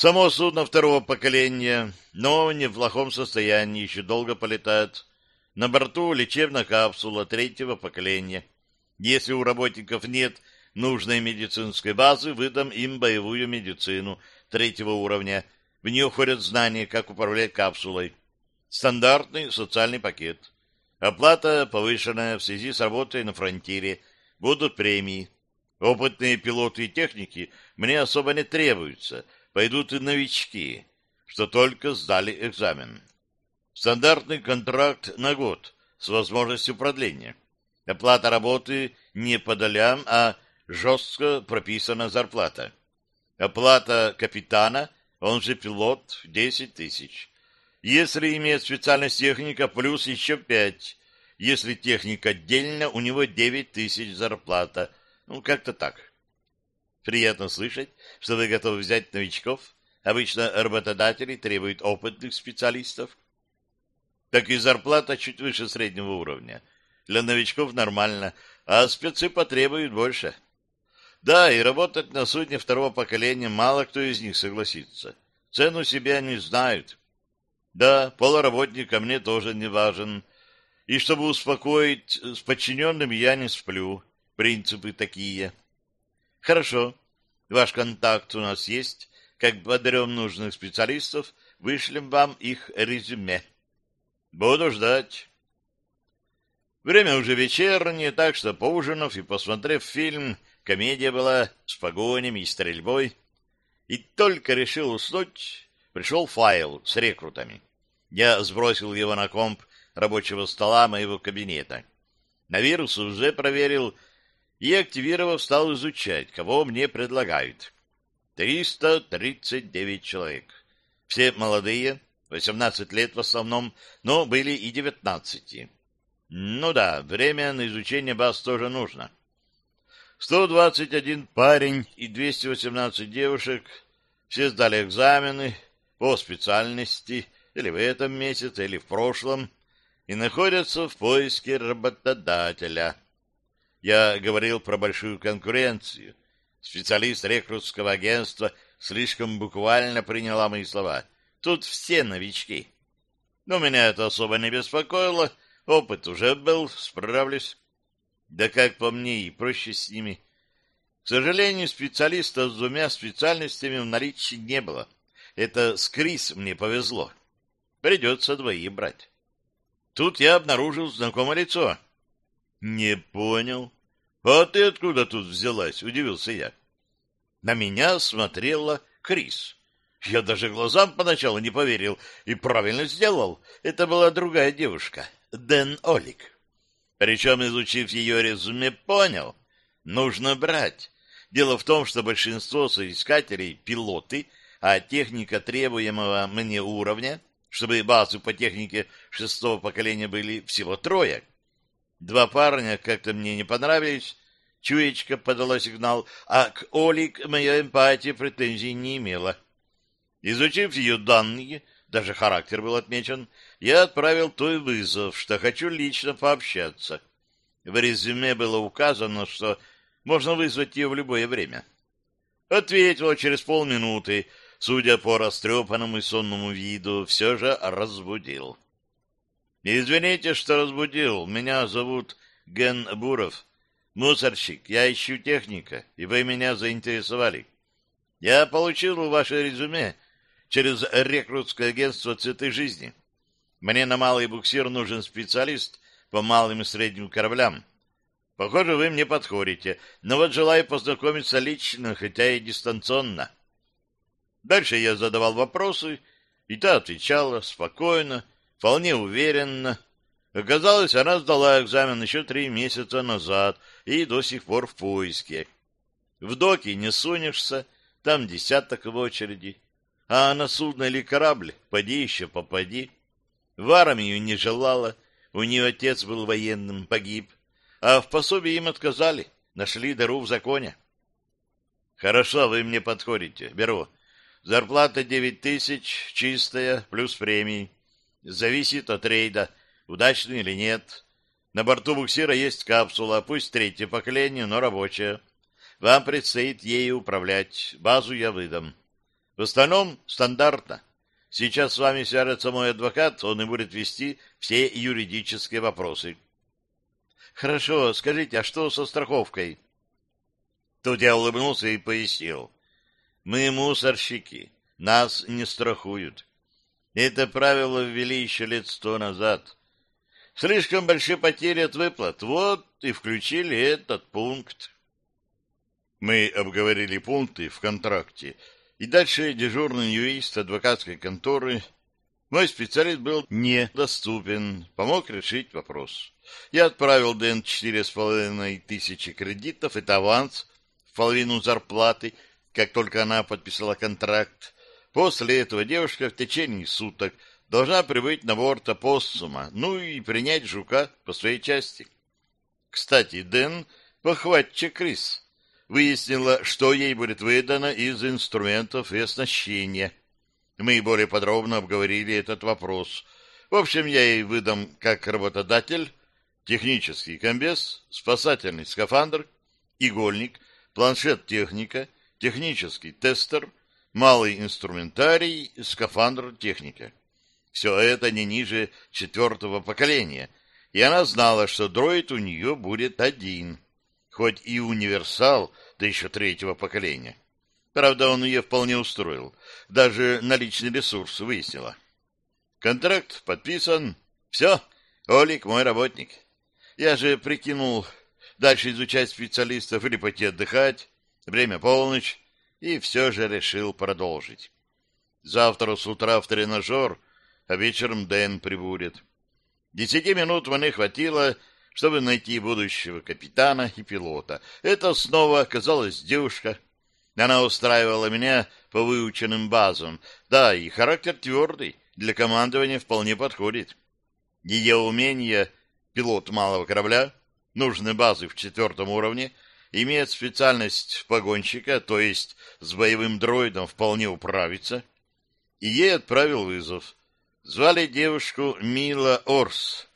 Само судно второго поколения, но не в плохом состоянии, еще долго полетает. На борту лечебная капсула третьего поколения. Если у работников нет нужной медицинской базы, выдам им боевую медицину третьего уровня. В нее входят знания, как управлять капсулой. Стандартный социальный пакет. Оплата повышенная в связи с работой на фронтире. Будут премии. Опытные пилоты и техники мне особо не требуются — пойдут и новички, что только сдали экзамен. Стандартный контракт на год с возможностью продления. Оплата работы не по долям, а жестко прописана зарплата. Оплата капитана, он же пилот, 10 тысяч. Если имеет специальность техника, плюс еще 5. Если техник отдельно, у него 9 тысяч зарплата. Ну, как-то так. Приятно слышать, что вы готовы взять новичков. Обычно работодатели требуют опытных специалистов. Так и зарплата чуть выше среднего уровня. Для новичков нормально, а спецы потребуют больше. Да, и работать на судне второго поколения мало кто из них согласится. Цену себя не знают. Да, полуработника мне тоже не важен. И чтобы успокоить, с подчиненными я не сплю. Принципы такие. Хорошо. Ваш контакт у нас есть. Как подрем нужных специалистов, вышлем вам их резюме. Буду ждать. Время уже вечернее, так что, поужинав и посмотрев фильм, комедия была с погонями и стрельбой, и только решил уснуть, пришел файл с рекрутами. Я сбросил его на комп рабочего стола моего кабинета. На вирус уже проверил и, активировав, стал изучать, кого мне предлагают. 339 человек. Все молодые, 18 лет в основном, но были и 19. Ну да, время на изучение баз тоже нужно. 121 парень и 218 девушек. Все сдали экзамены по специальности или в этом месяце, или в прошлом, и находятся в поиске работодателя. Я говорил про большую конкуренцию. Специалист рекрутского агентства слишком буквально приняла мои слова. Тут все новички. Но меня это особо не беспокоило. Опыт уже был, справлюсь. Да как по мне, и проще с ними. К сожалению, специалиста с двумя специальностями в наличии не было. Это с Крис мне повезло. Придется двоих брать. Тут я обнаружил знакомое лицо. Не понял. А ты откуда тут взялась? Удивился я. На меня смотрела Крис. Я даже глазам поначалу не поверил и правильно сделал. Это была другая девушка, Дэн Олик. Причем, изучив ее резюме, понял, нужно брать. Дело в том, что большинство соискателей — пилоты, а техника требуемого мне уровня, чтобы базы по технике шестого поколения были всего трое — Два парня как-то мне не понравились. Чуечка подала сигнал, а к Олик моя эмпатия претензий не имела. Изучив ее данные, даже характер был отмечен, я отправил той вызов, что хочу лично пообщаться. В резюме было указано, что можно вызвать ее в любое время. Ответила через полминуты, судя по растрепанному и сонному виду, все же разбудил. Извините, что разбудил. Меня зовут Ген Буров. Мусорщик. Я ищу техника, и вы меня заинтересовали. Я получил ваше резюме через рекрутское агентство «Цветы жизни». Мне на малый буксир нужен специалист по малым и средним кораблям. Похоже, вы мне подходите, но вот желаю познакомиться лично, хотя и дистанционно. Дальше я задавал вопросы, и та отвечала спокойно, вполне уверенно. Оказалось, она сдала экзамен еще три месяца назад и до сих пор в поиске. В доке не сунешься, там десяток в очереди. А на судно или корабль, поди еще попади. В армию не желала, у нее отец был военным, погиб. А в пособии им отказали, нашли дыру в законе. Хорошо, вы мне подходите, беру. Зарплата девять тысяч, чистая, плюс премии. Зависит от рейда, удачный или нет. На борту буксира есть капсула, пусть третье поколение, но рабочая. Вам предстоит ею управлять. Базу я выдам. В остальном стандартно. Сейчас с вами свяжется мой адвокат, он и будет вести все юридические вопросы. Хорошо, скажите, а что со страховкой? Тут я улыбнулся и пояснил. Мы мусорщики, нас не страхуют. Это правило ввели еще лет сто назад. Слишком большие потери от выплат. Вот и включили этот пункт. Мы обговорили пункты в контракте, и дальше дежурный юрист адвокатской конторы, мой специалист был недоступен, помог решить вопрос. Я отправил Дэн четыре с половиной тысячи кредитов, это аванс в половину зарплаты, как только она подписала контракт. После этого девушка в течение суток должна прибыть на борт опоссума, ну и принять жука по своей части. Кстати, Дэн — похватчик Крис выяснила, что ей будет выдано из инструментов и оснащения. Мы более подробно обговорили этот вопрос. В общем, я ей выдам как работодатель технический комбез, спасательный скафандр, игольник, планшет техника, технический тестер, малый инструментарий, скафандр техника. Все это не ниже четвертого поколения, и она знала, что дроид у нее будет один — хоть и универсал, да еще третьего поколения. Правда, он ее вполне устроил. Даже наличный ресурс выяснила. Контракт подписан. Все, Олик мой работник. Я же прикинул дальше изучать специалистов или пойти отдыхать. Время полночь. И все же решил продолжить. Завтра с утра в тренажер, а вечером Дэн прибудет. Десяти минут мне хватило, чтобы найти будущего капитана и пилота. Это снова оказалась девушка. Она устраивала меня по выученным базам. Да, и характер твердый, для командования вполне подходит. Ее умения — пилот малого корабля, нужны базы в четвертом уровне, имеет специальность погонщика, то есть с боевым дроидом вполне управится. И ей отправил вызов. Звали девушку Мила Орс.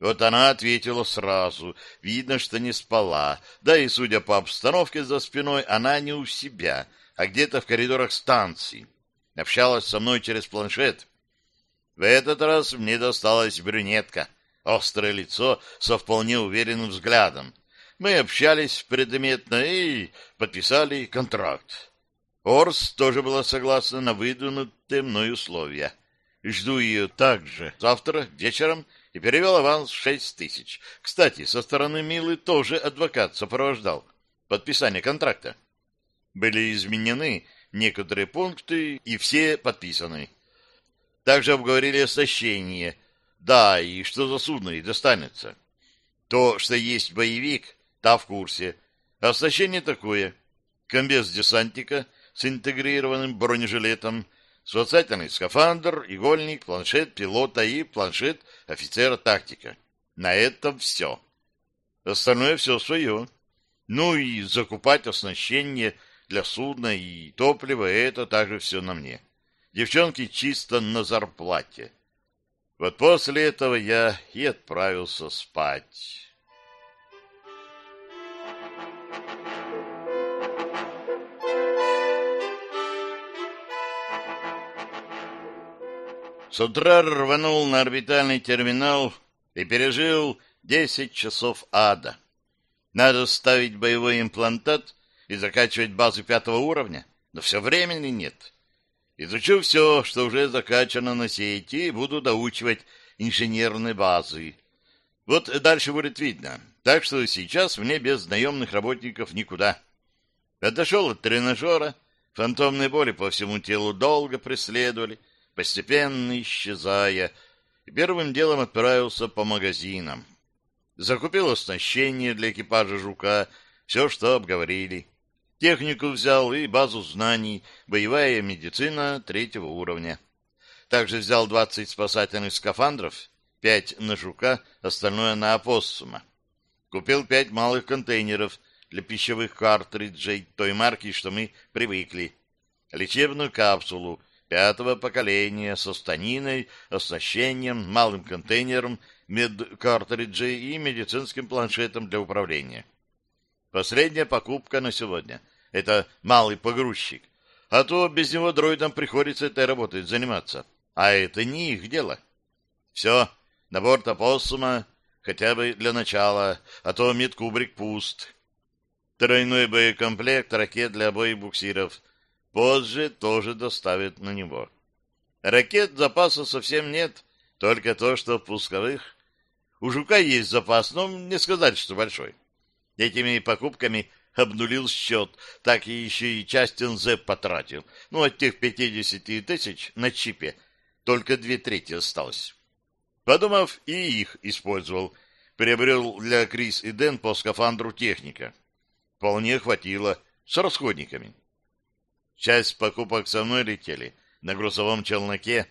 Вот она ответила сразу. Видно, что не спала. Да и, судя по обстановке за спиной, она не у себя, а где-то в коридорах станции. Общалась со мной через планшет. В этот раз мне досталась брюнетка. Острое лицо со вполне уверенным взглядом. Мы общались предметно и подписали контракт. Орс тоже была согласна на выдвинутые мной условия. Жду ее также завтра вечером и перевел аванс шесть тысяч. Кстати, со стороны Милы тоже адвокат сопровождал подписание контракта. Были изменены некоторые пункты, и все подписаны. Также обговорили оснащение. Да, и что за судно и достанется. То, что есть боевик, та в курсе. Оснащение такое. Комбез десантника с интегрированным бронежилетом — спасательный скафандр, игольник, планшет пилота и планшет офицера-тактика. На этом все. Остальное все свое. Ну и закупать оснащение для судна и топливо, это также все на мне. Девчонки чисто на зарплате. Вот после этого я и отправился спать. С утра рванул на орбитальный терминал и пережил десять часов ада. Надо ставить боевой имплантат и закачивать базу пятого уровня, но все времени нет. Изучу все, что уже закачано на сети, и буду доучивать инженерные базы. Вот дальше будет видно. Так что сейчас мне без наемных работников никуда. Отошел от тренажера, фантомные боли по всему телу долго преследовали, постепенно исчезая, первым делом отправился по магазинам. Закупил оснащение для экипажа «Жука», все, что обговорили. Технику взял и базу знаний, боевая медицина третьего уровня. Также взял 20 спасательных скафандров, 5 на «Жука», остальное на «Апоссума». Купил 5 малых контейнеров для пищевых картриджей той марки, что мы привыкли. Лечебную капсулу — пятого поколения со станиной, оснащением, малым контейнером, медкартриджей и медицинским планшетом для управления. Последняя покупка на сегодня — это малый погрузчик. А то без него дроидам приходится этой работой заниматься. А это не их дело. Все, на борт опоссума, хотя бы для начала, а то медкубрик пуст. Тройной боекомплект ракет для обоих буксиров. Позже тоже доставят на него. Ракет запаса совсем нет, только то, что пусковых. У Жука есть запас, но не сказать, что большой. Этими покупками обнулил счет, так и еще и часть НЗ потратил. Ну, от тех 50 тысяч на чипе только две трети осталось. Подумав, и их использовал. Приобрел для Крис и Дэн по скафандру техника. Вполне хватило с расходниками. Часть покупок со мной летели на грузовом челноке,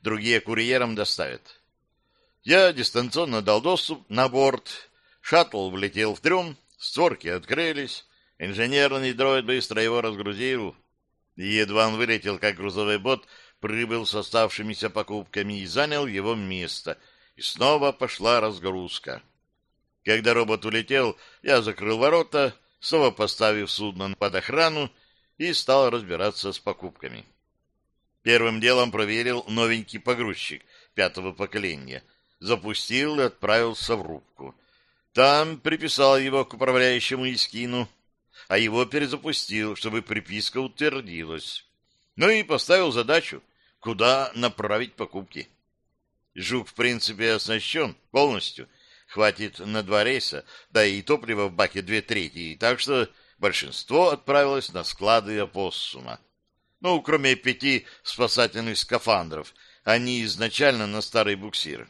другие курьером доставят. Я дистанционно дал доступ на борт, шаттл влетел в трюм, створки открылись, инженерный дроид быстро его разгрузил, и едва он вылетел, как грузовой бот прибыл с оставшимися покупками и занял его место, и снова пошла разгрузка. Когда робот улетел, я закрыл ворота, снова поставив судно под охрану и стал разбираться с покупками. Первым делом проверил новенький погрузчик пятого поколения, запустил и отправился в рубку. Там приписал его к управляющему Искину, а его перезапустил, чтобы приписка утвердилась. Ну и поставил задачу, куда направить покупки. Жук, в принципе, оснащен полностью. Хватит на два рейса, да и топлива в баке две трети, так что большинство отправилось на склады опоссума. Ну, кроме пяти спасательных скафандров, они изначально на старый буксир.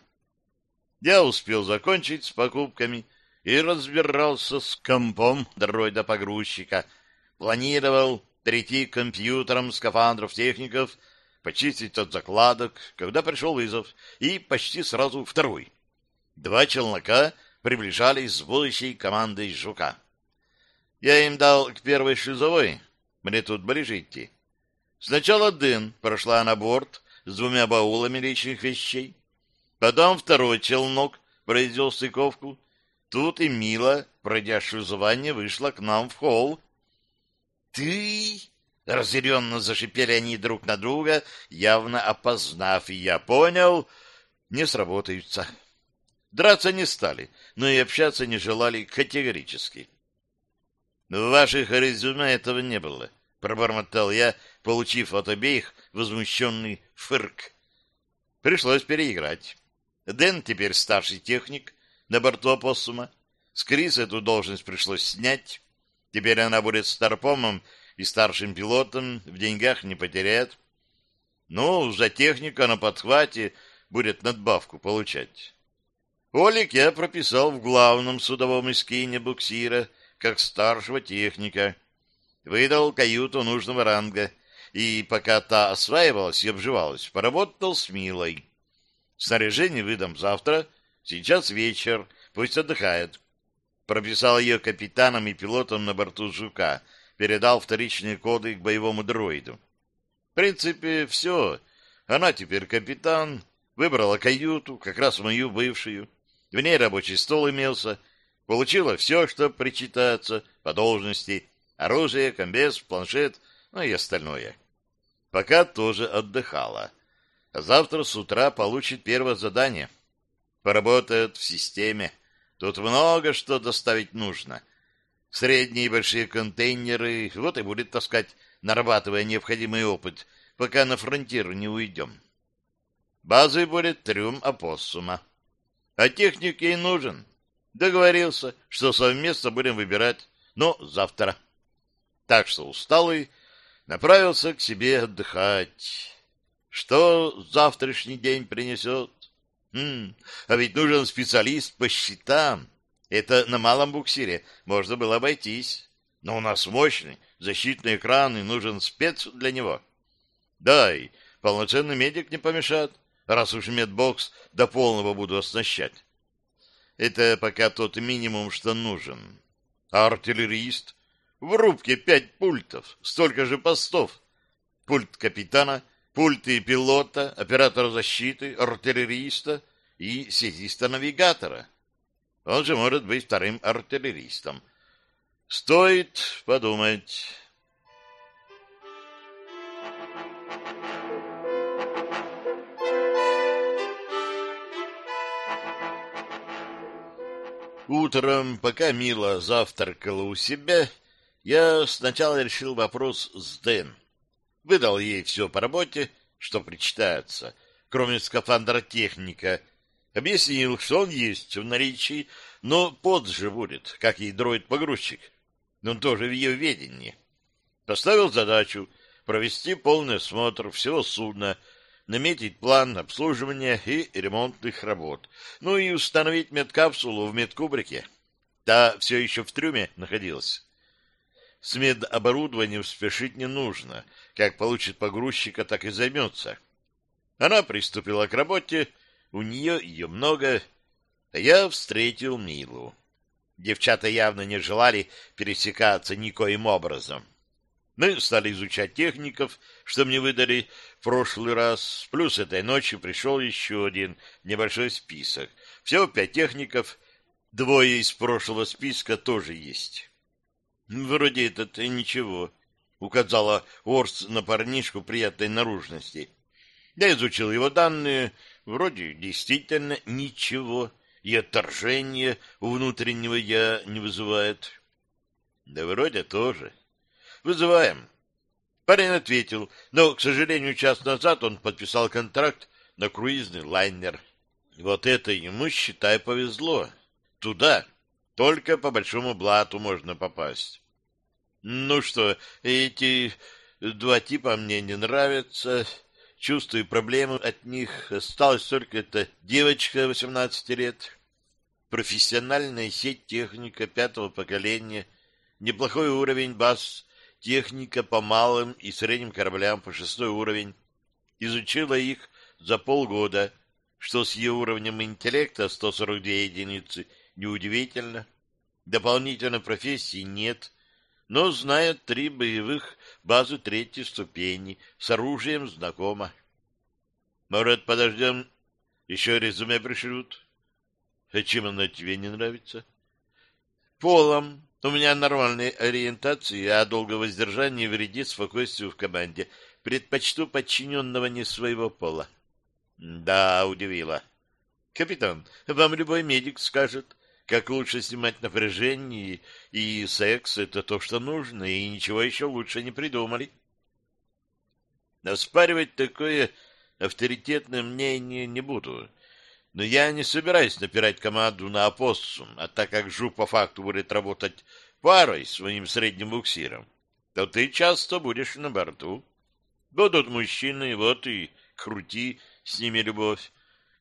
Я успел закончить с покупками и разбирался с компом дроида-погрузчика. Планировал перейти к компьютерам скафандров техников, почистить от закладок, когда пришел вызов, и почти сразу второй. Два челнока приближались с будущей командой «Жука». Я им дал к первой шлюзовой. Мне тут ближе идти. Сначала Дэн прошла на борт с двумя баулами личных вещей. Потом второй челнок произвел стыковку. Тут и Мила, пройдя шлюзование, вышла к нам в холл. «Ты?» — разъяренно зашипели они друг на друга, явно опознав, и я понял, не сработаются. Драться не стали, но и общаться не желали категорически. В ваших резюме этого не было, пробормотал я, получив от обеих возмущенный фырк. Пришлось переиграть. Дэн теперь старший техник на борту опоссума. С Крис эту должность пришлось снять. Теперь она будет старпомом и старшим пилотом, в деньгах не потеряет. Ну, за техника на подхвате будет надбавку получать. Олик я прописал в главном судовом эскине буксира — как старшего техника. Выдал каюту нужного ранга, и пока та осваивалась и обживалась, поработал с Милой. Снаряжение выдам завтра, сейчас вечер, пусть отдыхает. Прописал ее капитаном и пилотом на борту «Жука», передал вторичные коды к боевому дроиду. В принципе, все. Она теперь капитан, выбрала каюту, как раз мою бывшую. В ней рабочий стол имелся — Получила все, что причитается по должности, оружие, комбез, планшет, ну и остальное. Пока тоже отдыхала. А завтра с утра получит первое задание. Поработает в системе. Тут много что доставить нужно. Средние и большие контейнеры, вот и будет таскать, нарабатывая необходимый опыт, пока на фронтир не уйдем. Базой будет трюм опоссума. А техник ей нужен. Договорился, что совместно будем выбирать, но завтра. Так что усталый направился к себе отдыхать. Что завтрашний день принесет? Хм, а ведь нужен специалист по счетам. Это на малом буксире можно было обойтись. Но у нас мощный защитный экран, и нужен спец для него. Да, и полноценный медик не помешает, раз уж медбокс до полного буду оснащать. Это пока тот минимум, что нужен. А артиллерист? В рубке пять пультов, столько же постов. Пульт капитана, пульты пилота, оператора защиты, артиллериста и сетиста-навигатора. Он же может быть вторым артиллеристом. Стоит подумать... Утром, пока Мила завтракала у себя, я сначала решил вопрос с Дэн. Выдал ей все по работе, что причитается, кроме скафандра техника. Объяснил, что он есть в наличии, но позже будет, как и дроид-погрузчик. Он тоже в ее ведении. Поставил задачу провести полный осмотр всего судна, наметить план обслуживания и ремонтных работ, ну и установить медкапсулу в медкубрике. Та все еще в трюме находилась. С медоборудованием спешить не нужно. Как получит погрузчика, так и займется. Она приступила к работе, у нее ее много, я встретил Милу. Девчата явно не желали пересекаться никоим образом. Мы стали изучать техников, что мне выдали в прошлый раз. Плюс этой ночью пришел еще один небольшой список. Всего пять техников. Двое из прошлого списка тоже есть. Вроде этот ничего, указала Орс на парнишку приятной наружности. Я изучил его данные. Вроде действительно ничего. И отторжения у внутреннего я не вызывает. Да вроде тоже. Вызываем. Парень ответил, но, к сожалению, час назад он подписал контракт на круизный лайнер. Вот это ему, считай, повезло. Туда только по большому блату можно попасть. Ну что, эти два типа мне не нравятся. Чувствую проблему от них. Осталась только эта девочка 18 лет. Профессиональная сеть техника пятого поколения. Неплохой уровень баз техника по малым и средним кораблям по шестой уровень, изучила их за полгода, что с ее уровнем интеллекта 142 единицы неудивительно. Дополнительной профессии нет, но знает три боевых базы третьей ступени, с оружием знакома. Может, подождем, еще резюме пришлют? А чем она тебе не нравится? Полом, у меня нормальная ориентация, а долгое воздержание вредит спокойствию в команде. Предпочту подчиненного не своего пола. Да, удивило. Капитан, вам любой медик скажет, как лучше снимать напряжение, и секс — это то, что нужно, и ничего еще лучше не придумали. Оспаривать такое авторитетное мнение не буду. Но я не собираюсь напирать команду на опоссум, а так как Жук по факту будет работать парой своим средним буксиром, то ты часто будешь на борту. Будут мужчины, вот и крути с ними любовь.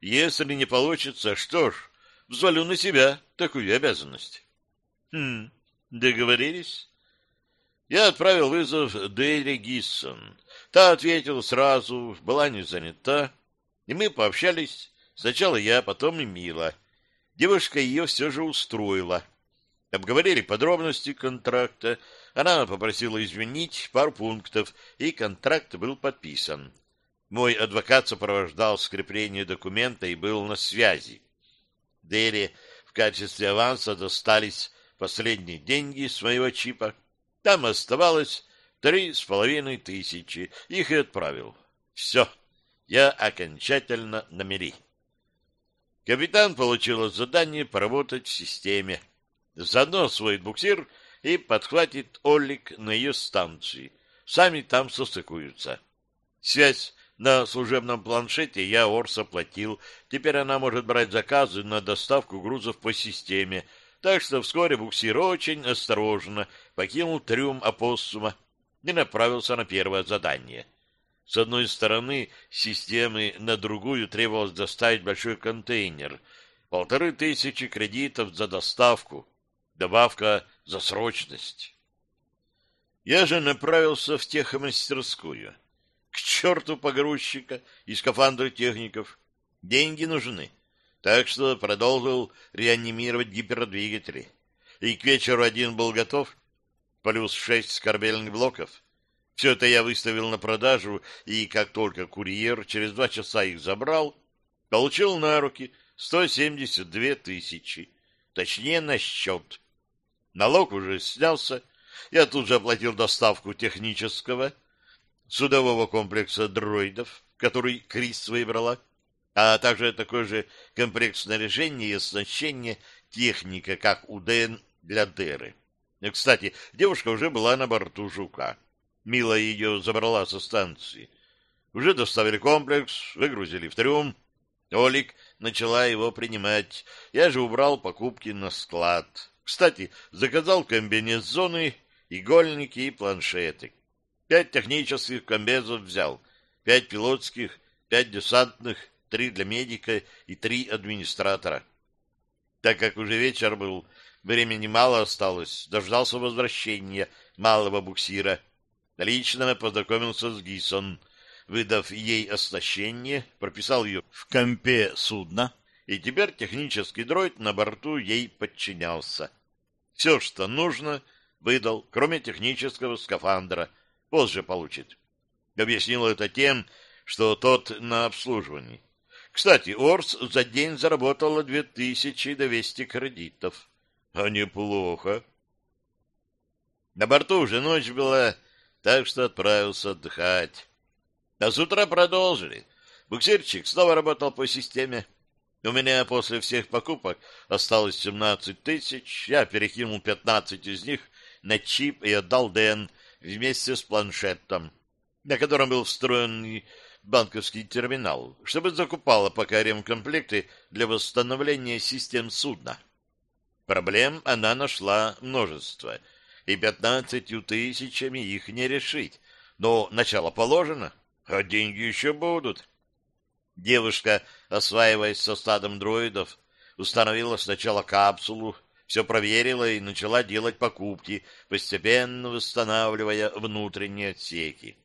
Если не получится, что ж, взвалю на себя такую обязанность. Хм, договорились? Я отправил вызов Дейри Гиссон. Та ответила сразу, была не занята, и мы пообщались Сначала я, потом и Мила. Девушка ее все же устроила. Обговорили подробности контракта. Она попросила изменить пару пунктов, и контракт был подписан. Мой адвокат сопровождал скрепление документа и был на связи. Дерри в качестве аванса достались последние деньги своего чипа. Там оставалось три с половиной тысячи. Их и отправил. Все, я окончательно на мели. Капитан получил задание поработать в системе. Заодно освоит буксир и подхватит Олик на ее станции. Сами там состыкуются. Связь на служебном планшете я Орс оплатил. Теперь она может брать заказы на доставку грузов по системе. Так что вскоре буксир очень осторожно покинул трюм опоссума и направился на первое задание — с одной стороны системы, на другую требовалось доставить большой контейнер. Полторы тысячи кредитов за доставку. Добавка за срочность. Я же направился в техомастерскую. К черту погрузчика и скафандры техников. Деньги нужны. Так что продолжил реанимировать гипердвигатели. И к вечеру один был готов, плюс шесть скорбельных блоков. Все это я выставил на продажу, и как только курьер через два часа их забрал, получил на руки 172 тысячи, точнее на счет. Налог уже снялся, я тут же оплатил доставку технического судового комплекса дроидов, который Крис выбрала, а также такой же комплект снаряжения и оснащения техника, как у ДН для Деры. Кстати, девушка уже была на борту «Жука». Мила ее забрала со станции. Уже доставили комплекс, выгрузили в трюм. Олик начала его принимать. Я же убрал покупки на склад. Кстати, заказал комбинезоны, игольники и планшеты. Пять технических комбезов взял, пять пилотских, пять десантных, три для медика и три администратора. Так как уже вечер был, времени мало осталось, дождался возвращения малого буксира. Лично познакомился с Гисон, выдав ей оснащение, прописал ее в компе судна, и теперь технический дроид на борту ей подчинялся. Все, что нужно, выдал, кроме технического скафандра. Позже получит. Объяснил это тем, что тот на обслуживании. Кстати, Орс за день заработала 2200 кредитов. А неплохо. На борту уже ночь была, так что отправился отдыхать. А с утра продолжили. Буксирчик снова работал по системе. У меня после всех покупок осталось 17 тысяч. Я перекинул 15 из них на чип и отдал Дэн вместе с планшетом, на котором был встроен банковский терминал, чтобы закупала пока ремкомплекты для восстановления систем судна. Проблем она нашла множество, и пятнадцатью тысячами их не решить. Но начало положено, а деньги еще будут. Девушка, осваиваясь со стадом дроидов, установила сначала капсулу, все проверила и начала делать покупки, постепенно восстанавливая внутренние отсеки.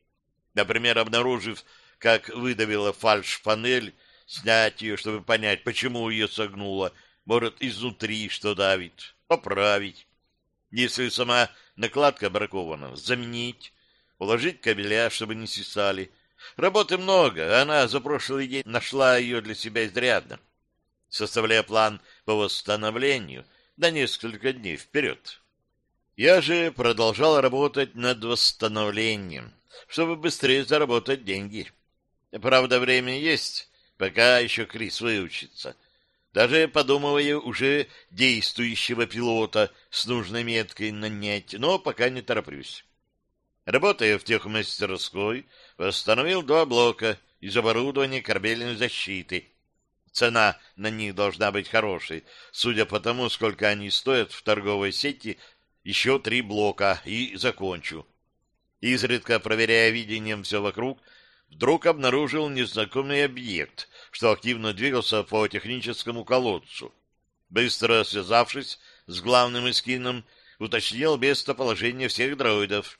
Например, обнаружив как выдавила фальш-панель, снять ее, чтобы понять, почему ее согнуло, может, изнутри что давит, поправить. Если сама накладка бракована, заменить, уложить кабеля, чтобы не свисали. Работы много, она за прошлый день нашла ее для себя изрядно, составляя план по восстановлению на несколько дней вперед. Я же продолжал работать над восстановлением, чтобы быстрее заработать деньги. Правда, время есть, пока еще Крис выучится. Даже подумываю уже действующего пилота с нужной меткой нанять, но пока не тороплюсь. Работая в техмастерской, восстановил два блока из оборудования корабельной защиты. Цена на них должна быть хорошей. Судя по тому, сколько они стоят в торговой сети, еще три блока и закончу. Изредка проверяя видением все вокруг, вдруг обнаружил незнакомый объект, что активно двигался по техническому колодцу. Быстро связавшись с главным эскином, уточнил местоположение всех дроидов.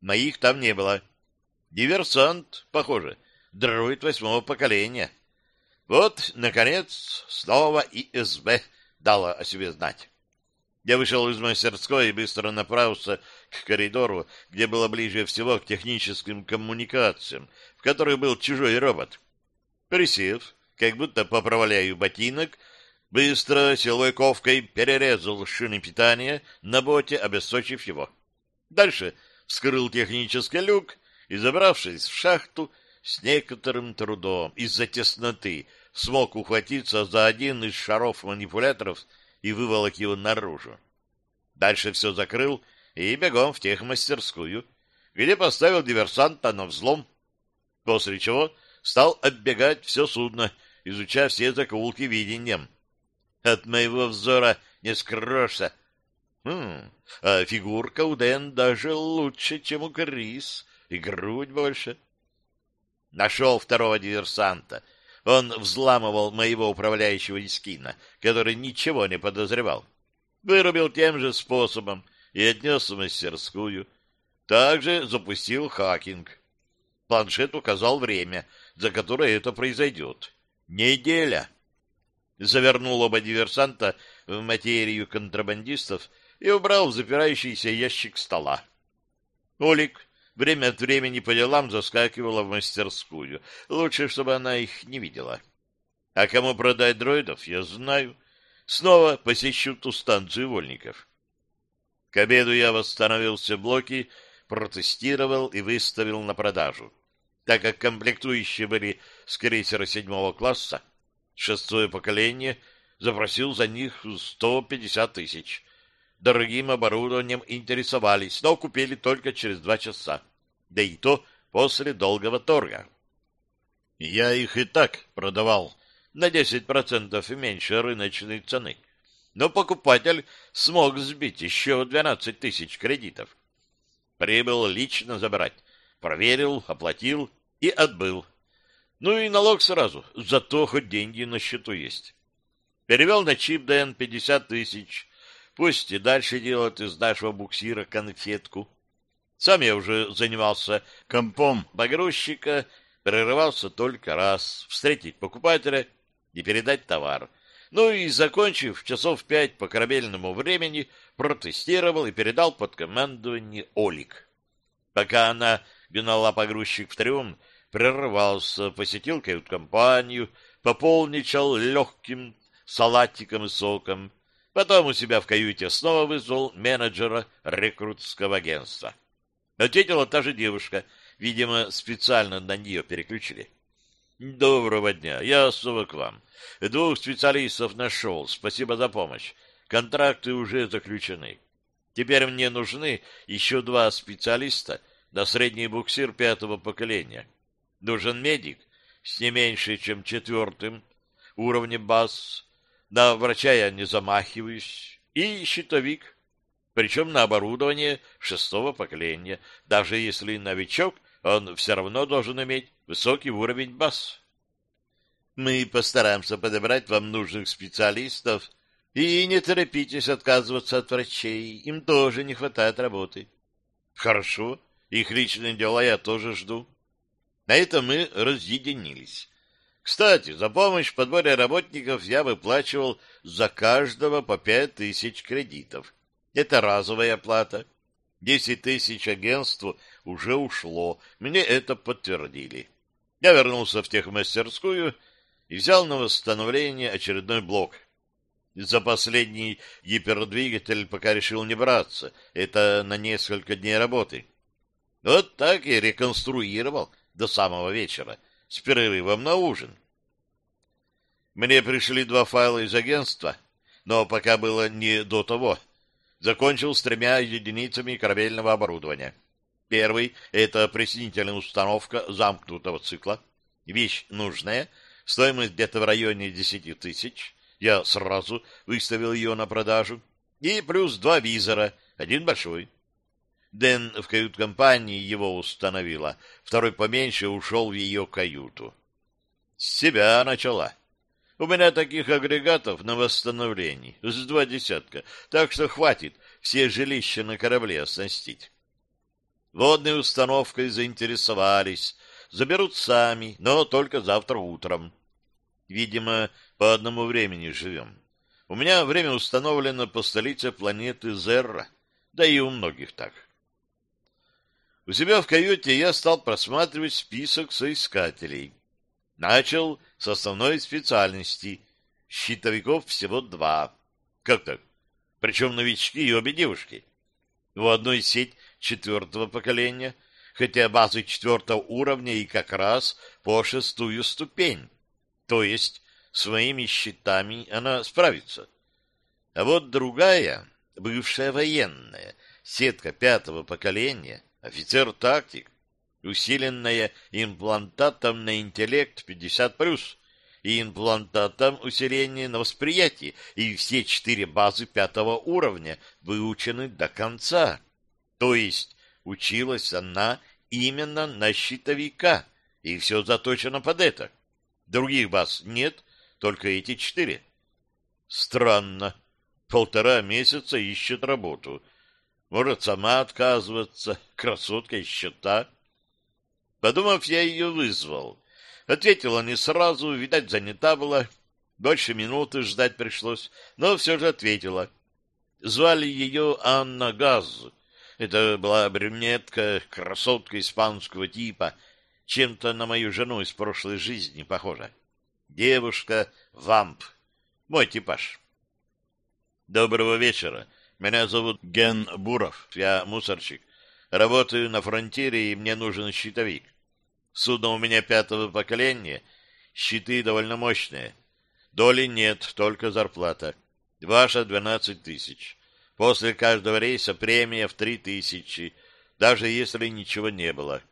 Моих там не было. Диверсант, похоже, дроид восьмого поколения. Вот, наконец, снова ИСБ дала о себе знать. Я вышел из мастерской и быстро направился к коридору, где было ближе всего к техническим коммуникациям, в которых был чужой робот. Присев, как будто поправляю ботинок, быстро силовой ковкой перерезал шины питания на боте, обесточив его. Дальше вскрыл технический люк и, забравшись в шахту, с некоторым трудом из-за тесноты смог ухватиться за один из шаров манипуляторов и выволок его наружу. Дальше все закрыл и бегом в техмастерскую, где поставил диверсанта на взлом, после чего стал оббегать все судно, изучая все закоулки видением. От моего взора не скроешься. Хм, а фигурка у Дэн даже лучше, чем у Крис, и грудь больше. Нашел второго диверсанта — он взламывал моего управляющего Искина, который ничего не подозревал. Вырубил тем же способом и отнес в мастерскую. Также запустил хакинг. Планшет указал время, за которое это произойдет. Неделя. Завернул оба диверсанта в материю контрабандистов и убрал в запирающийся ящик стола. Олик время от времени по делам заскакивала в мастерскую. Лучше, чтобы она их не видела. А кому продать дроидов, я знаю. Снова посещу ту станцию вольников. К обеду я восстановил все блоки, протестировал и выставил на продажу. Так как комплектующие были с крейсера седьмого класса, шестое поколение, Запросил за них 150 тысяч. Дорогим оборудованием интересовались, но купили только через два часа. Да и то после долгого торга. Я их и так продавал на 10% меньше рыночной цены. Но покупатель смог сбить еще 12 тысяч кредитов. Прибыл лично забрать. Проверил, оплатил и отбыл. Ну и налог сразу, зато хоть деньги на счету есть. Перевел на чип ДН 50 тысяч. Пусть и дальше делают из нашего буксира конфетку. Сам я уже занимался компом погрузчика, прерывался только раз, встретить покупателя и передать товар. Ну и, закончив часов пять по корабельному времени, протестировал и передал под командование Олик. Пока она погрузчик в трюм, прервался, посетил кают-компанию, пополничал легким салатиком и соком. Потом у себя в каюте снова вызвал менеджера рекрутского агентства. Ответила та же девушка. Видимо, специально на нее переключили. Доброго дня. Я снова к вам. Двух специалистов нашел. Спасибо за помощь. Контракты уже заключены. Теперь мне нужны еще два специалиста на средний буксир пятого поколения. Нужен медик с не меньше, чем четвертым уровнем баз. На врача я не замахиваюсь. И щитовик. Причем на оборудование шестого поколения. Даже если новичок, он все равно должен иметь высокий уровень баз. Мы постараемся подобрать вам нужных специалистов. И не торопитесь отказываться от врачей. Им тоже не хватает работы. Хорошо. Их личные дела я тоже жду. На этом мы разъединились. Кстати, за помощь в подборе работников я выплачивал за каждого по пять тысяч кредитов. Это разовая оплата. Десять тысяч агентству уже ушло. Мне это подтвердили. Я вернулся в техмастерскую и взял на восстановление очередной блок. За последний гипердвигатель пока решил не браться. Это на несколько дней работы. Вот так и реконструировал до самого вечера, с перерывом на ужин. Мне пришли два файла из агентства, но пока было не до того. Закончил с тремя единицами корабельного оборудования. Первый — это преснительная установка замкнутого цикла. Вещь нужная, стоимость где-то в районе десяти тысяч. Я сразу выставил ее на продажу. И плюс два визора, один большой. Дэн в кают-компании его установила, второй поменьше ушел в ее каюту. С себя начала. У меня таких агрегатов на восстановлении с два десятка, так что хватит все жилища на корабле оснастить. Водной установкой заинтересовались, заберут сами, но только завтра утром. Видимо, по одному времени живем. У меня время установлено по столице планеты Зерра, да и у многих так. У себя в каюте я стал просматривать список соискателей. Начал с основной специальности. Щитовиков всего два. Как так? Причем новички и обе девушки. У одной сеть четвертого поколения, хотя базы четвертого уровня и как раз по шестую ступень. То есть своими щитами она справится. А вот другая, бывшая военная, сетка пятого поколения, Офицер-тактик, усиленная имплантатом на интеллект 50+, и имплантатом усиления на восприятие, и все четыре базы пятого уровня выучены до конца. То есть училась она именно на щитовика, и все заточено под это. Других баз нет, только эти четыре. Странно. Полтора месяца ищет работу — может, сама отказываться, красотка из счета. Подумав, я ее вызвал. Ответила не сразу, видать, занята была. Больше минуты ждать пришлось, но все же ответила. Звали ее Анна Газ. Это была брюнетка, красотка испанского типа, чем-то на мою жену из прошлой жизни похожа. Девушка-вамп. Мой типаж. Доброго вечера. Меня зовут Ген Буров, я мусорщик. Работаю на фронтире, и мне нужен щитовик. Судно у меня пятого поколения, щиты довольно мощные. Доли нет, только зарплата. Ваша двенадцать тысяч. После каждого рейса премия в три тысячи, даже если ничего не было.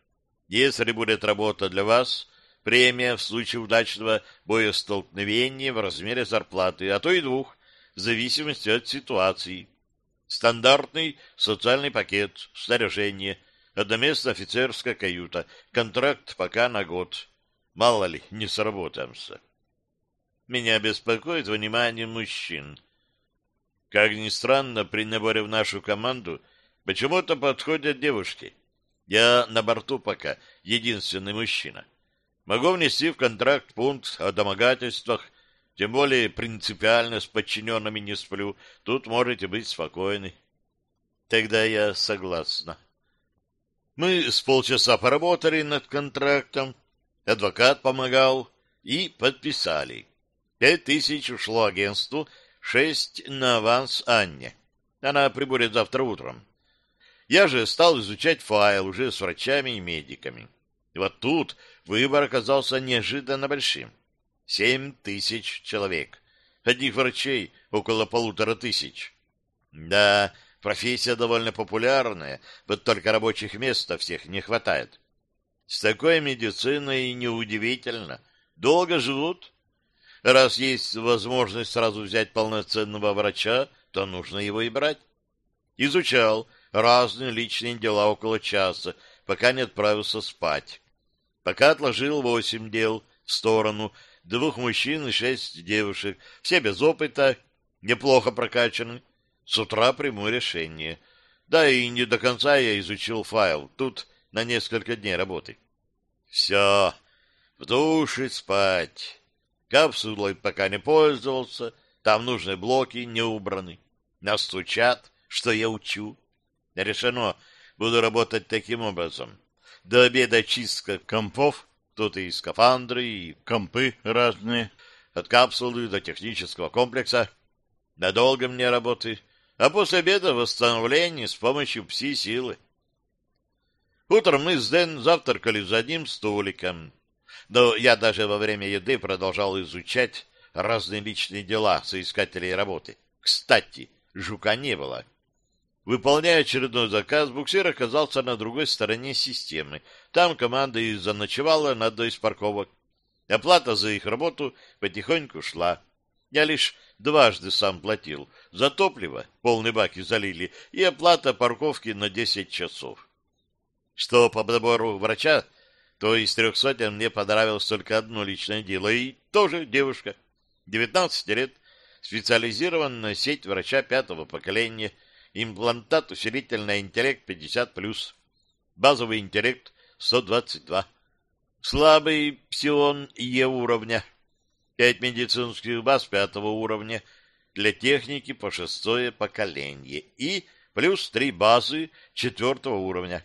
Если будет работа для вас, премия в случае удачного боестолкновения в размере зарплаты, а то и двух, в зависимости от ситуации. Стандартный социальный пакет, снаряжение, одноместная офицерская каюта, контракт пока на год. Мало ли, не сработаемся. Меня беспокоит внимание мужчин. Как ни странно, при наборе в нашу команду почему-то подходят девушки. Я на борту пока единственный мужчина. Могу внести в контракт пункт о домогательствах, тем более принципиально с подчиненными не сплю. Тут можете быть спокойны. Тогда я согласна. Мы с полчаса поработали над контрактом, адвокат помогал и подписали. Пять тысяч ушло агентству, шесть на аванс Анне. Она прибудет завтра утром. Я же стал изучать файл уже с врачами и медиками. И вот тут выбор оказался неожиданно большим. Семь тысяч человек. Одних врачей около полутора тысяч. Да, профессия довольно популярная, вот только рабочих мест всех не хватает. С такой медициной неудивительно. Долго живут. Раз есть возможность сразу взять полноценного врача, то нужно его и брать. Изучал разные личные дела около часа, пока не отправился спать. Пока отложил восемь дел в сторону, двух мужчин и шесть девушек, все без опыта, неплохо прокачаны. С утра приму решение. Да и не до конца я изучил файл, тут на несколько дней работы. Все, в душе спать. Капсулой пока не пользовался, там нужные блоки не убраны. Нас стучат, что я учу. Решено, буду работать таким образом. До обеда чистка компов, тут и скафандры, и компы разные, от капсулы до технического комплекса. Надолго мне работы, а после обеда восстановление с помощью пси-силы. Утром мы с Дэн завтракали за одним столиком. Но я даже во время еды продолжал изучать разные личные дела соискателей работы. Кстати, жука не было. Выполняя очередной заказ, буксир оказался на другой стороне системы. Там команда и заночевала на одной из парковок. Оплата за их работу потихоньку шла. Я лишь дважды сам платил. За топливо полный баки залили и оплата парковки на 10 часов. Что по подбору врача, то из трех сотен мне понравилось только одно личное дело, и тоже девушка, 19 лет, специализированная сеть врача пятого поколения, имплантат усилительный интеллект 50+, базовый интеллект 122, слабый псион Е уровня, 5 медицинских баз пятого уровня для техники по шестое поколение и плюс 3 базы четвертого уровня.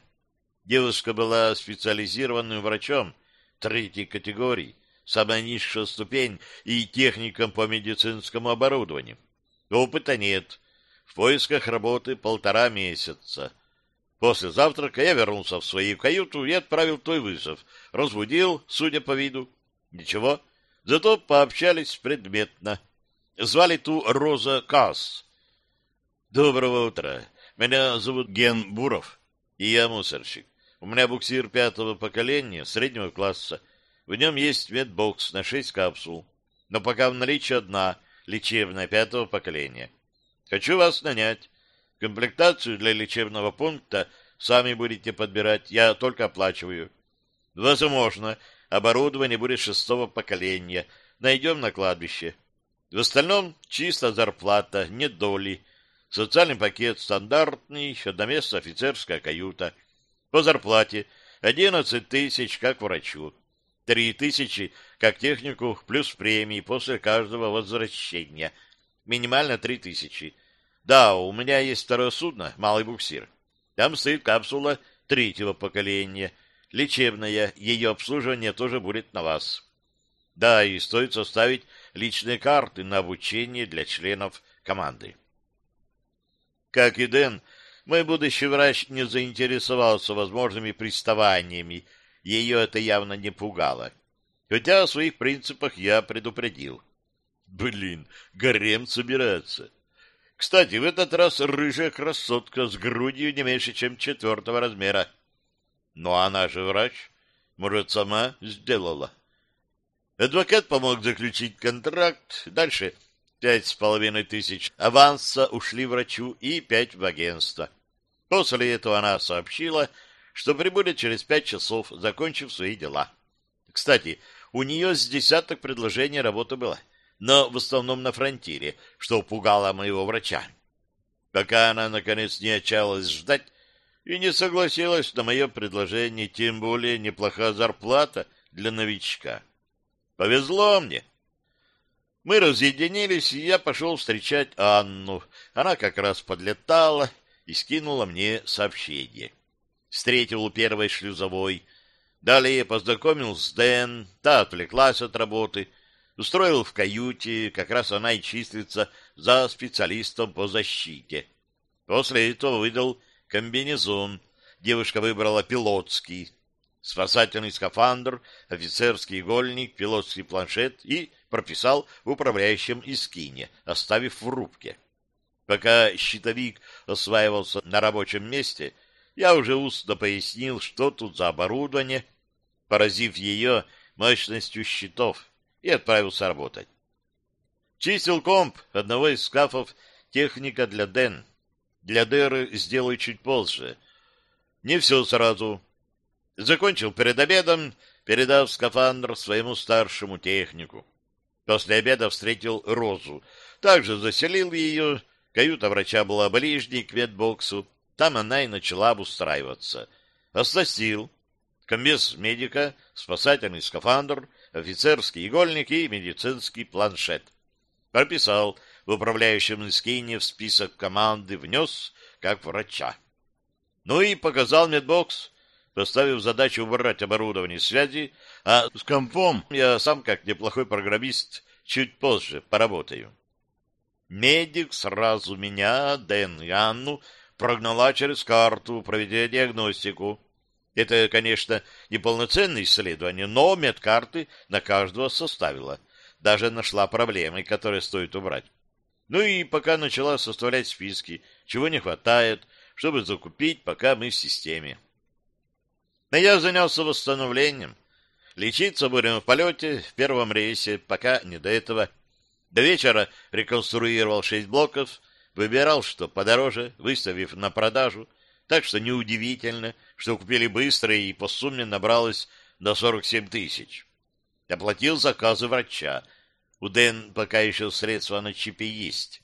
Девушка была специализированным врачом третьей категории, самая низшая ступень и техником по медицинскому оборудованию. Опыта нет. В поисках работы полтора месяца. После завтрака я вернулся в свою каюту и отправил той вызов. Разбудил, судя по виду. Ничего, зато пообщались предметно. Звали ту Роза Касс. Доброго утра. Меня зовут Ген Буров, и я мусорщик. У меня буксир пятого поколения, среднего класса. В нем есть медбокс на шесть капсул. Но пока в наличии одна, лечебная пятого поколения. Хочу вас нанять. Комплектацию для лечебного пункта сами будете подбирать, я только оплачиваю. Возможно, оборудование будет шестого поколения. Найдем на кладбище. В остальном чисто зарплата, нет доли. Социальный пакет стандартный, одноместная офицерская каюта — по зарплате 11 тысяч как врачу, 3 тысячи как технику плюс премии после каждого возвращения, минимально 3 тысячи. Да, у меня есть второе судно, малый буксир. Там стоит капсула третьего поколения, лечебная, ее обслуживание тоже будет на вас. Да, и стоит составить личные карты на обучение для членов команды. Как и Дэн, мой будущий врач не заинтересовался возможными приставаниями, ее это явно не пугало. Хотя о своих принципах я предупредил. Блин, гарем собирается. Кстати, в этот раз рыжая красотка с грудью не меньше, чем четвертого размера. Но она же врач. Может, сама сделала. Адвокат помог заключить контракт. Дальше пять с половиной тысяч аванса ушли врачу и пять в агентство. После этого она сообщила, что прибудет через пять часов, закончив свои дела. Кстати, у нее с десяток предложений работы было, но в основном на фронтире, что пугало моего врача. Пока она, наконец, не отчаялась ждать и не согласилась на мое предложение, тем более неплохая зарплата для новичка. Повезло мне. Мы разъединились, и я пошел встречать Анну. Она как раз подлетала и скинула мне сообщение. Встретил у первой шлюзовой, Далее познакомил с Дэн, та отвлеклась от работы, устроил в каюте, как раз она и числится за специалистом по защите. После этого выдал комбинезон. Девушка выбрала пилотский, спасательный скафандр, офицерский игольник, пилотский планшет и прописал в управляющем искине, оставив в рубке. Пока щитовик осваивался на рабочем месте, я уже устно пояснил, что тут за оборудование, поразив ее мощностью щитов, и отправился работать. Чистил комп одного из скафов техника для Дэн. Для Дэры сделаю чуть позже. Не все сразу. Закончил перед обедом, передав скафандр своему старшему технику. После обеда встретил Розу. Также заселил ее. Каюта врача была ближней к ветбоксу. Там она и начала обустраиваться. Оснастил. Комбез медика, спасательный скафандр, офицерский игольник и медицинский планшет. Прописал в управляющем эскине в список команды, внес как врача. Ну и показал медбокс, поставив задачу убрать оборудование связи, а с компом я сам, как неплохой программист, чуть позже поработаю. Медик сразу меня, Дэн и Анну прогнала через карту, проведя диагностику. Это, конечно, не полноценное исследование, но медкарты на каждого составила. Даже нашла проблемы, которые стоит убрать. Ну и пока начала составлять списки, чего не хватает, чтобы закупить, пока мы в системе. Но я занялся восстановлением. Лечиться будем в полете, в первом рейсе, пока не до этого. До вечера реконструировал шесть блоков, Выбирал, что подороже, выставив на продажу, так что неудивительно, что купили быстро и по сумме набралось до 47 тысяч. Оплатил заказы врача. У Дэн пока еще средства на чипе есть.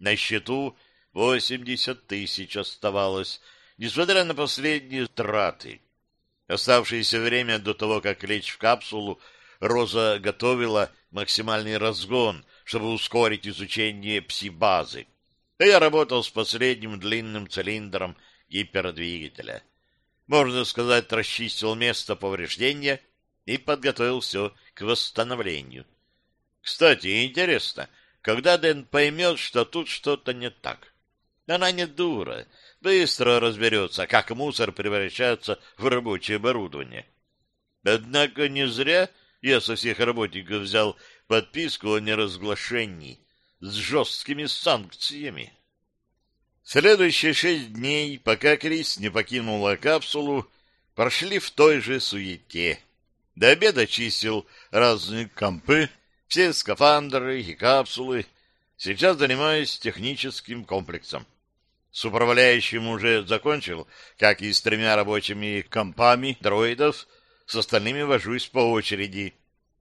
На счету 80 тысяч оставалось, несмотря на последние траты. Оставшееся время до того, как лечь в капсулу, Роза готовила максимальный разгон, чтобы ускорить изучение пси-базы а я работал с последним длинным цилиндром гипердвигателя. Можно сказать, расчистил место повреждения и подготовил все к восстановлению. Кстати, интересно, когда Дэн поймет, что тут что-то не так? Она не дура, быстро разберется, как мусор превращается в рабочее оборудование. Однако не зря я со всех работников взял подписку о неразглашении с жесткими санкциями. Следующие шесть дней, пока Крис не покинула капсулу, прошли в той же суете. До обеда чистил разные компы, все скафандры и капсулы. Сейчас занимаюсь техническим комплексом. С управляющим уже закончил, как и с тремя рабочими компами дроидов, с остальными вожусь по очереди.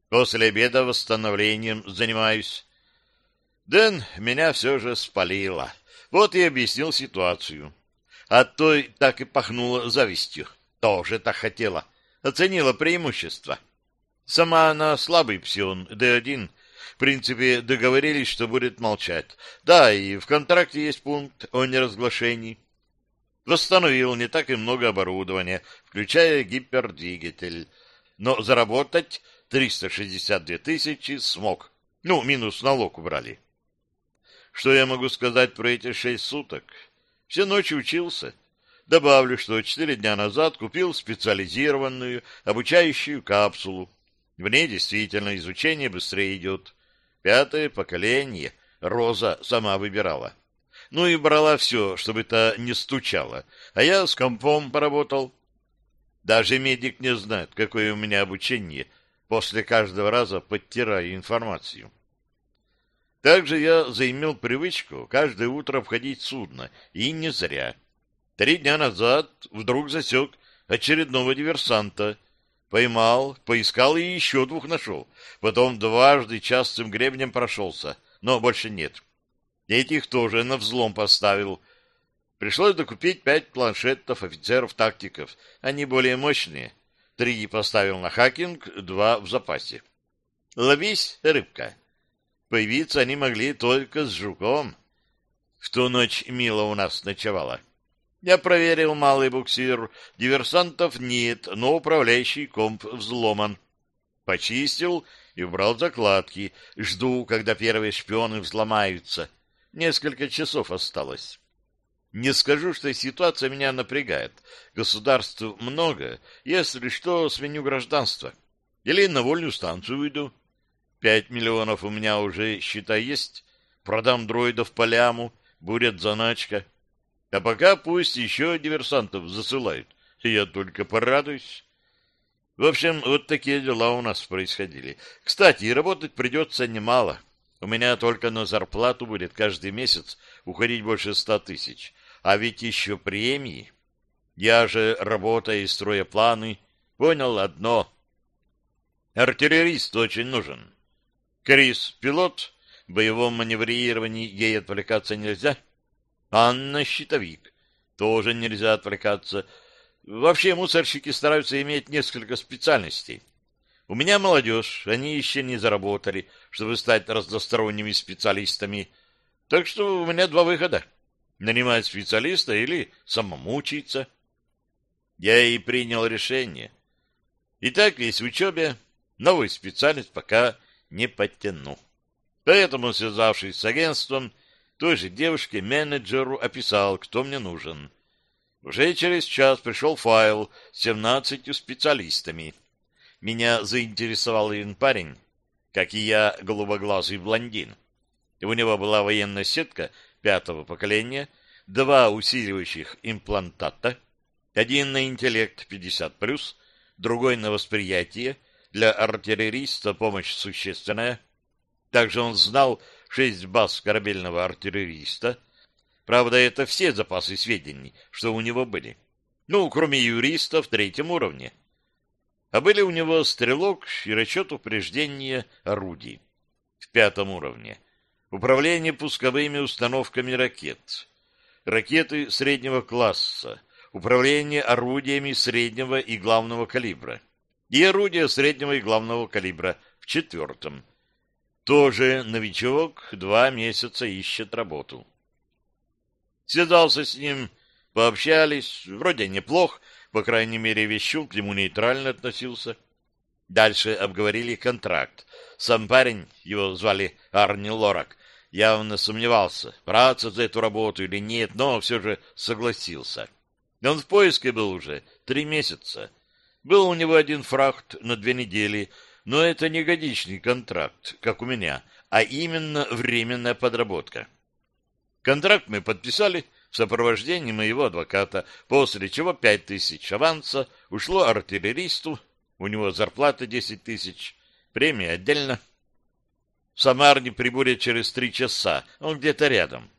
После обеда восстановлением занимаюсь. Дэн меня все же спалила. Вот и объяснил ситуацию. А той так и пахнуло завистью. Тоже так хотела. Оценила преимущество. Сама она слабый псион, Д1. В принципе, договорились, что будет молчать. Да, и в контракте есть пункт о неразглашении. Восстановил не так и много оборудования, включая гипердвигатель. Но заработать 362 тысячи смог. Ну, минус налог убрали. Что я могу сказать про эти шесть суток? Все ночи учился. Добавлю, что четыре дня назад купил специализированную обучающую капсулу. В ней действительно изучение быстрее идет. Пятое поколение Роза сама выбирала. Ну и брала все, чтобы это не стучало. А я с компом поработал. Даже медик не знает, какое у меня обучение. После каждого раза подтираю информацию. Также я заимел привычку каждое утро обходить судно, и не зря. Три дня назад вдруг засек очередного диверсанта. Поймал, поискал и еще двух нашел. Потом дважды частым гребнем прошелся, но больше нет. Этих тоже на взлом поставил. Пришлось докупить пять планшетов офицеров-тактиков. Они более мощные. Три поставил на хакинг, два в запасе. Ловись, рыбка. Появиться они могли только с жуком. В ту ночь Мила у нас ночевала. Я проверил малый буксир. Диверсантов нет, но управляющий комп взломан. Почистил и убрал закладки. Жду, когда первые шпионы взломаются. Несколько часов осталось. Не скажу, что ситуация меня напрягает. Государств много. Если что, сменю гражданство. Или на вольную станцию уйду. Пять миллионов у меня уже, считай, есть. Продам дроидов по ляму, будет заначка. А пока пусть еще диверсантов засылают. Я только порадуюсь. В общем, вот такие дела у нас происходили. Кстати, работать придется немало. У меня только на зарплату будет каждый месяц уходить больше ста тысяч. А ведь еще премии. Я же, работая и строя планы, понял одно. Артиллерист очень нужен. Крис, пилот, в боевом маневрировании ей отвлекаться нельзя. Анна щитовик. Тоже нельзя отвлекаться. Вообще мусорщики стараются иметь несколько специальностей. У меня молодежь, они еще не заработали, чтобы стать разносторонними специалистами. Так что у меня два выхода. Нанимать специалиста или самому учиться. Я и принял решение. Итак, весь в учебе, новую специальность пока не подтяну. Поэтому, связавшись с агентством, той же девушке-менеджеру описал, кто мне нужен. Уже через час пришел файл с 17 специалистами. Меня заинтересовал один парень, как и я, голубоглазый блондин. У него была военная сетка пятого поколения, два усиливающих имплантата, один на интеллект 50+, другой на восприятие, для артиллериста помощь существенная. Также он знал, шесть баз корабельного артиллериста. Правда, это все запасы сведений, что у него были. Ну, кроме юриста в третьем уровне. А были у него стрелок и расчет упреждения орудий в пятом уровне. Управление пусковыми установками ракет. Ракеты среднего класса. Управление орудиями среднего и главного калибра. И орудия среднего и главного калибра в четвертом. Тоже новичок два месяца ищет работу. Связался с ним, пообщались, вроде неплох, по крайней мере, Вещун к нему нейтрально относился. Дальше обговорили контракт. Сам парень, его звали Арни Лорак, явно сомневался, браться за эту работу или нет, но все же согласился. Он в поиске был уже три месяца. Был у него один фрахт на две недели — но это не годичный контракт, как у меня, а именно временная подработка. Контракт мы подписали в сопровождении моего адвоката, после чего пять тысяч аванса ушло артиллеристу, у него зарплата десять тысяч, премия отдельно. Самар не прибудет через три часа, он где-то рядом.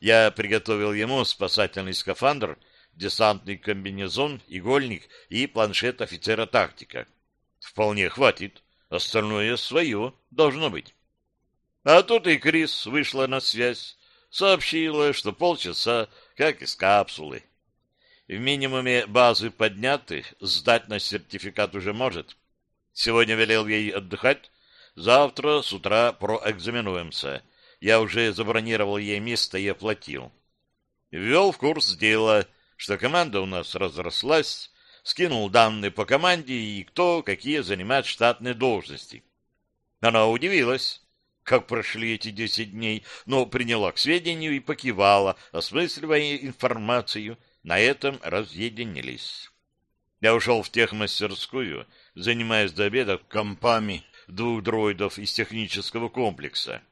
Я приготовил ему спасательный скафандр, десантный комбинезон, игольник и планшет офицера-тактика. Вполне хватит. Остальное свое должно быть. А тут и Крис вышла на связь, сообщила, что полчаса, как из капсулы. В минимуме базы подняты, сдать на сертификат уже может. Сегодня велел ей отдыхать, завтра с утра проэкзаменуемся. Я уже забронировал ей место и оплатил. Ввел в курс дела, что команда у нас разрослась, скинул данные по команде и кто какие занимает штатные должности. Она удивилась, как прошли эти десять дней, но приняла к сведению и покивала, осмысливая информацию. На этом разъединились. Я ушел в техмастерскую, занимаясь до обеда компами двух дроидов из технического комплекса.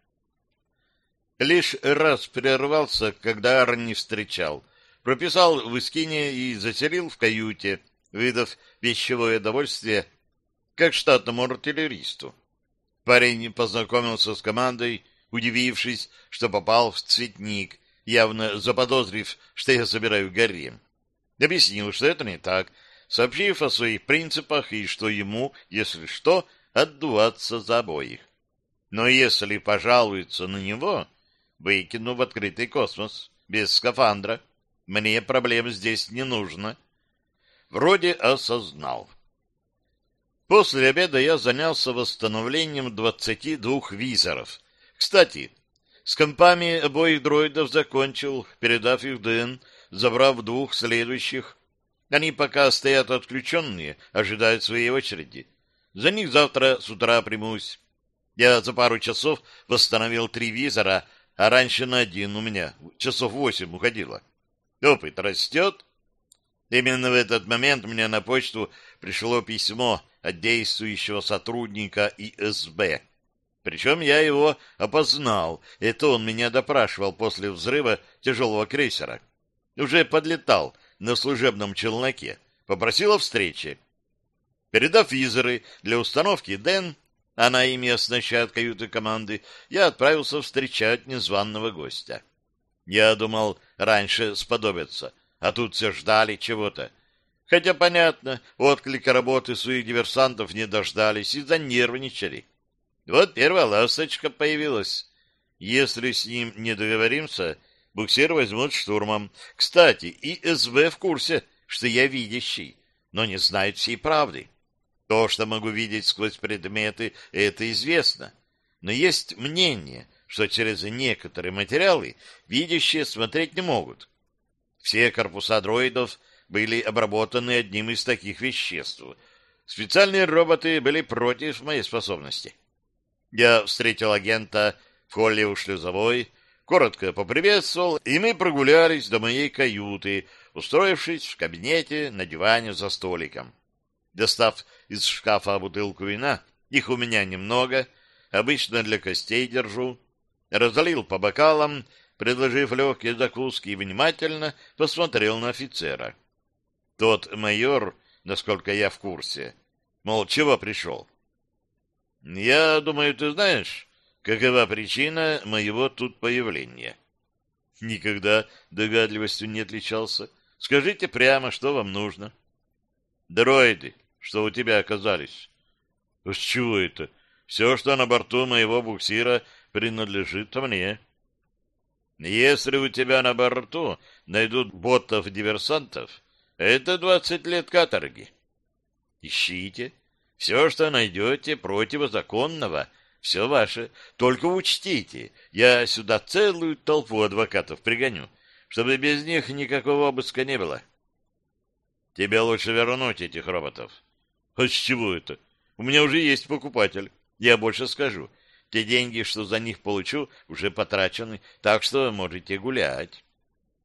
Лишь раз прервался, когда Арни встречал. Прописал в Искине и заселил в каюте, выдав пищевое довольствие, как штатному артиллеристу. Парень познакомился с командой, удивившись, что попал в цветник, явно заподозрив, что я собираю гарем. Объяснил, что это не так, сообщив о своих принципах и что ему, если что, отдуваться за обоих. Но если пожалуются на него, выкину в открытый космос, без скафандра. Мне проблем здесь не нужно. Вроде осознал. После обеда я занялся восстановлением 22 визоров. Кстати, с компами обоих дроидов закончил, передав их Дэн, забрав двух следующих. Они пока стоят отключенные, ожидают своей очереди. За них завтра с утра примусь. Я за пару часов восстановил три визора, а раньше на один у меня часов восемь уходило. Опыт растет. Именно в этот момент мне на почту пришло письмо от действующего сотрудника ИСБ. Причем я его опознал. Это он меня допрашивал после взрыва тяжелого крейсера. Уже подлетал на служебном челноке. Попросил о встрече. Передав визоры для установки Дэн, она ими оснащает каюты команды, я отправился встречать незваного гостя. Я думал, раньше сподобятся, а тут все ждали чего-то. Хотя, понятно, отклика работы своих диверсантов не дождались и занервничали. Вот первая ласточка появилась. Если с ним не договоримся, буксир возьмут штурмом. Кстати, и СВ в курсе, что я видящий, но не знает всей правды. То, что могу видеть сквозь предметы, это известно. Но есть мнение, что через некоторые материалы видящие смотреть не могут. Все корпуса дроидов были обработаны одним из таких веществ. Специальные роботы были против моей способности. Я встретил агента в холле у шлюзовой, коротко поприветствовал, и мы прогулялись до моей каюты, устроившись в кабинете на диване за столиком. Достав из шкафа бутылку вина, их у меня немного, обычно для костей держу, разлил по бокалам, предложив легкие закуски, и внимательно посмотрел на офицера. Тот майор, насколько я в курсе, мол, чего пришел? Я думаю, ты знаешь, какова причина моего тут появления? Никогда догадливостью не отличался. Скажите прямо, что вам нужно. Дроиды, что у тебя оказались. С чего это? Все, что на борту моего буксира, принадлежит мне. Если у тебя на борту найдут ботов-диверсантов, это двадцать лет каторги. Ищите. Все, что найдете противозаконного, все ваше. Только учтите, я сюда целую толпу адвокатов пригоню, чтобы без них никакого обыска не было. Тебе лучше вернуть этих роботов. А с чего это? У меня уже есть покупатель. Я больше скажу. Те деньги, что за них получу, уже потрачены, так что можете гулять.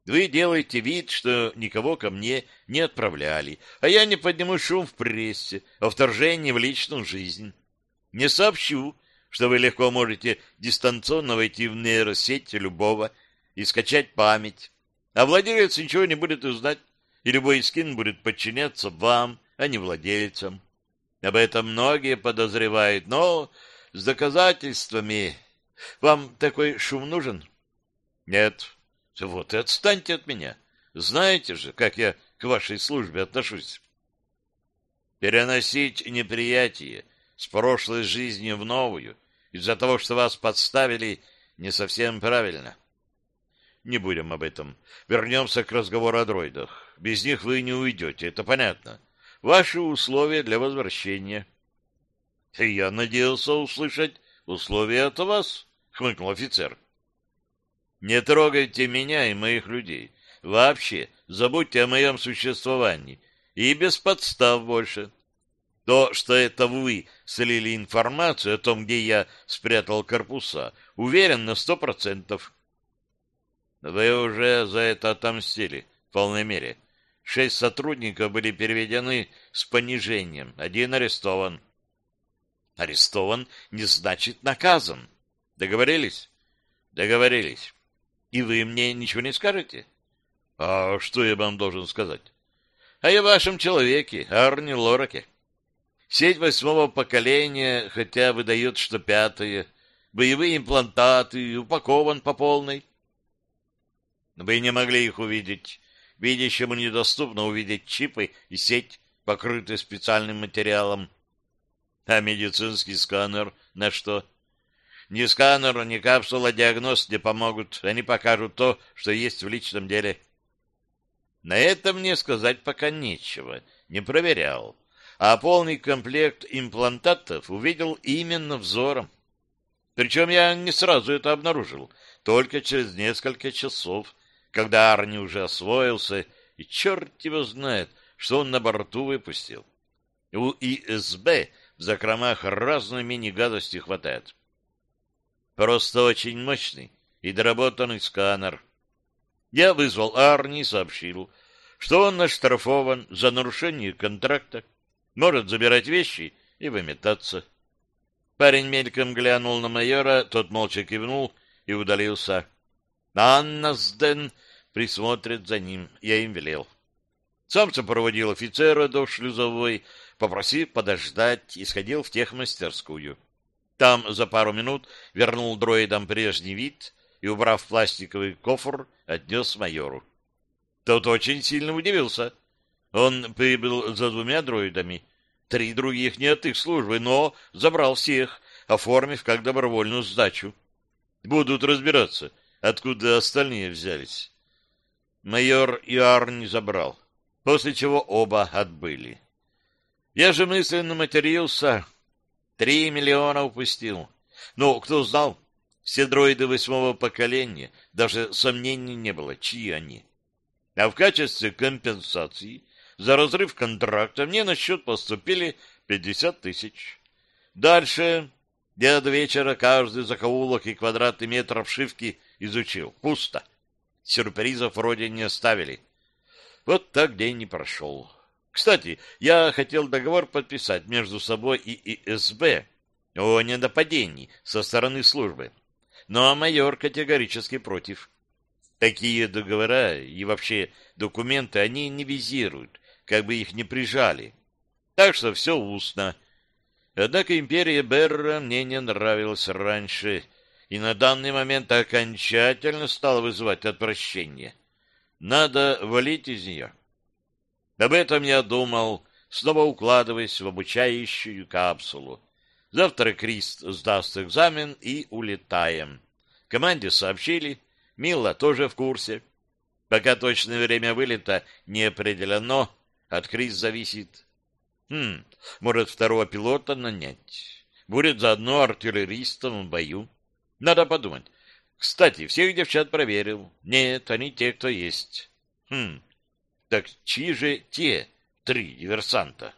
Вы делаете вид, что никого ко мне не отправляли, а я не подниму шум в прессе о вторжении в личную жизнь. Не сообщу, что вы легко можете дистанционно войти в нейросеть любого и скачать память, а владелец ничего не будет узнать, и любой скин будет подчиняться вам, а не владельцам. Об этом многие подозревают, но с доказательствами. Вам такой шум нужен? Нет. Вот и отстаньте от меня. Знаете же, как я к вашей службе отношусь. Переносить неприятие с прошлой жизни в новую из-за того, что вас подставили, не совсем правильно. Не будем об этом. Вернемся к разговору о дроидах. Без них вы не уйдете, это понятно. Ваши условия для возвращения. — Я надеялся услышать условия от вас, — хмыкнул офицер. — Не трогайте меня и моих людей. Вообще, забудьте о моем существовании. И без подстав больше. То, что это вы слили информацию о том, где я спрятал корпуса, уверен на сто процентов. Вы уже за это отомстили в полной мере. Шесть сотрудников были переведены с понижением, один арестован. Арестован не значит наказан. Договорились? Договорились. И вы мне ничего не скажете? А что я вам должен сказать? А я вашем человеке, Арни Лораке. Сеть восьмого поколения, хотя выдает, что пятое. Боевые имплантаты, упакован по полной. Вы не могли их увидеть. Видящему недоступно увидеть чипы и сеть, покрытые специальным материалом. А медицинский сканер на что? Ни сканер, ни капсула диагноз не помогут. Они покажут то, что есть в личном деле. На это мне сказать пока нечего. Не проверял. А полный комплект имплантатов увидел именно взором. Причем я не сразу это обнаружил, только через несколько часов, когда Арни уже освоился, и черт его знает, что он на борту выпустил. У ИСБ в закромах разной мини-гадости хватает. Просто очень мощный и доработанный сканер. Я вызвал Арни и сообщил, что он наштрафован за нарушение контракта, может забирать вещи и выметаться. Парень мельком глянул на майора, тот молча кивнул и удалился. Анна Сден присмотрит за ним, я им велел. Сам сопроводил офицера до шлюзовой, попросив подождать, и сходил в техмастерскую. Там за пару минут вернул дроидам прежний вид и, убрав пластиковый кофр, отнес майору. Тот очень сильно удивился. Он прибыл за двумя дроидами, три других не от их службы, но забрал всех, оформив как добровольную сдачу. Будут разбираться, откуда остальные взялись. Майор Иар не забрал, после чего оба отбыли. Я же мысленно матерился. Три миллиона упустил. Но кто знал, все дроиды восьмого поколения, даже сомнений не было, чьи они. А в качестве компенсации за разрыв контракта мне на счет поступили 50 тысяч. Дальше я до вечера каждый закоулок и квадратный метр обшивки изучил. Пусто. Сюрпризов вроде не оставили. Вот так день не прошел. Кстати, я хотел договор подписать между собой и ИСБ о недопадении со стороны службы. Но майор категорически против. Такие договора и вообще документы они не визируют, как бы их не прижали. Так что все устно. Однако империя Берра мне не нравилась раньше, и на данный момент окончательно стала вызывать отвращение. Надо валить из нее. Об этом я думал, снова укладываясь в обучающую капсулу. Завтра Крист сдаст экзамен и улетаем. Команде сообщили, Мила тоже в курсе. Пока точное время вылета не определено, от Крис зависит. Хм, может, второго пилота нанять. Будет заодно артиллеристом в бою. Надо подумать. Кстати, всех девчат проверил. Нет, они те, кто есть. Хм, так чьи же те три диверсанта?